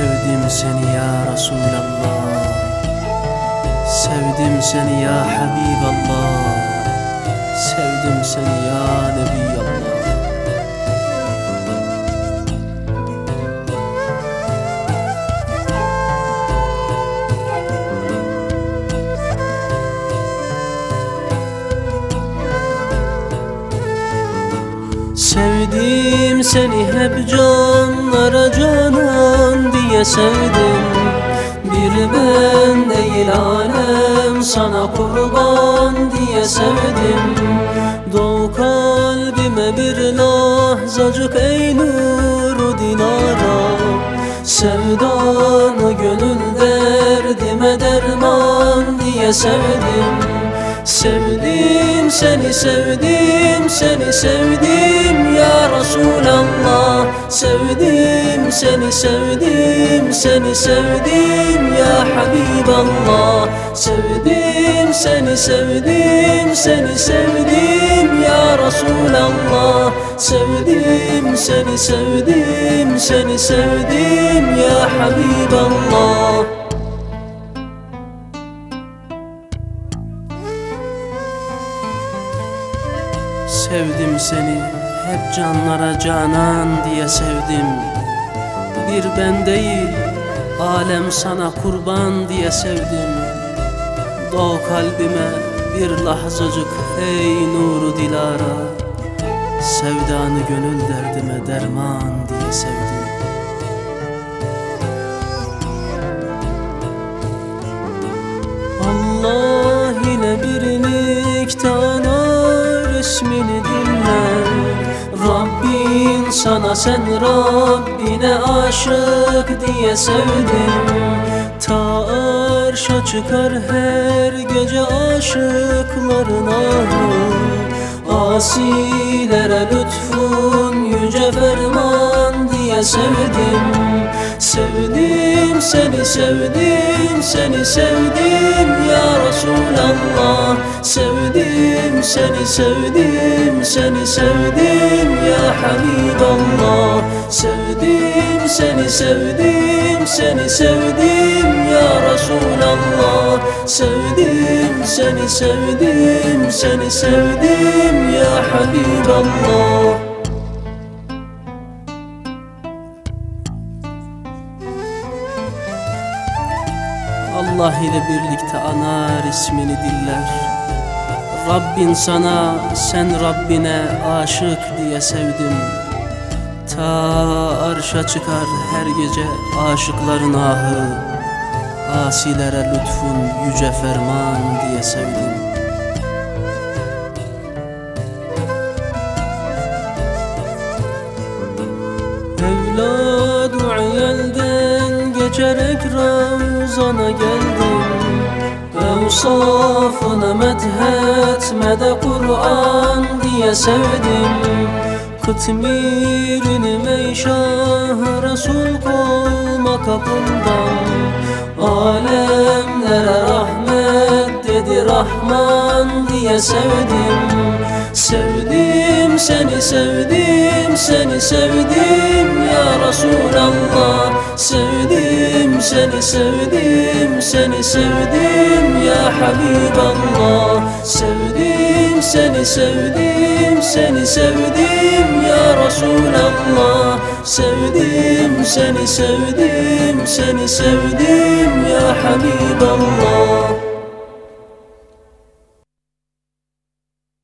Sevdim seni ya Resulallah. Sevdim seni ya Habiballah. Sevdim seni ya Nebi. Sevdim seni hep canlara canan diye sevdim. Bir ben değil alem sana kurban diye sevdim. Doğ kalbime bir lahzacık ey nuru dinara. Sevdanı gönül derdime derman diye sevdim Sevdim seni sevdim seni sevdim ya Resulallah. Sevdim seni sevdim seni sevdim ya Habiballah. Sevdim seni sevdim seni sevdim ya Resulallah. Sevdim seni sevdim seni sevdim ya Habiballah Sevdim seni hep canlara canan diye sevdim. Bir ben değil alem sana kurban diye sevdim. Doğ kalbime bir lahzacık ey nuru dilara. Sevdanı gönül derdime derman diye sevdim sana sen Rabbine aşık diye sevdim. Ta arşa çıkar her gece aşıkların ahı Asilere lütfun yüce ferman diye sevdim. Sevdim seni sevdim seni sevdim ya Resulallah. Sevdim seni sevdim seni sevdim ya sevdim seni sevdim ya Resulallah. Sevdim seni sevdim seni sevdim ya Habiballah. Allah ile birlikte anar ismini diller. Rabbin sana sen Rabbine aşık diye sevdim Ta arşa çıkar her gece aşıkların ahı. Asilere lütfun yüce ferman diye sevdim. Evladı elden geçerek Ramazan'a geldim. Evsafını medhetmede Kur'an diye sevdim Kıtmirini meyşah Resul kolma kapından. Alemlere rahmet dedi Rahman diye sevdim. Sevdim seni sevdim seni sevdim ya Resulallah. Sevdim seni sevdim seni sevdim ya Habiballah seni sevdim seni sevdim ya Resulallah. Sevdim seni sevdim seni sevdim ya Habiballah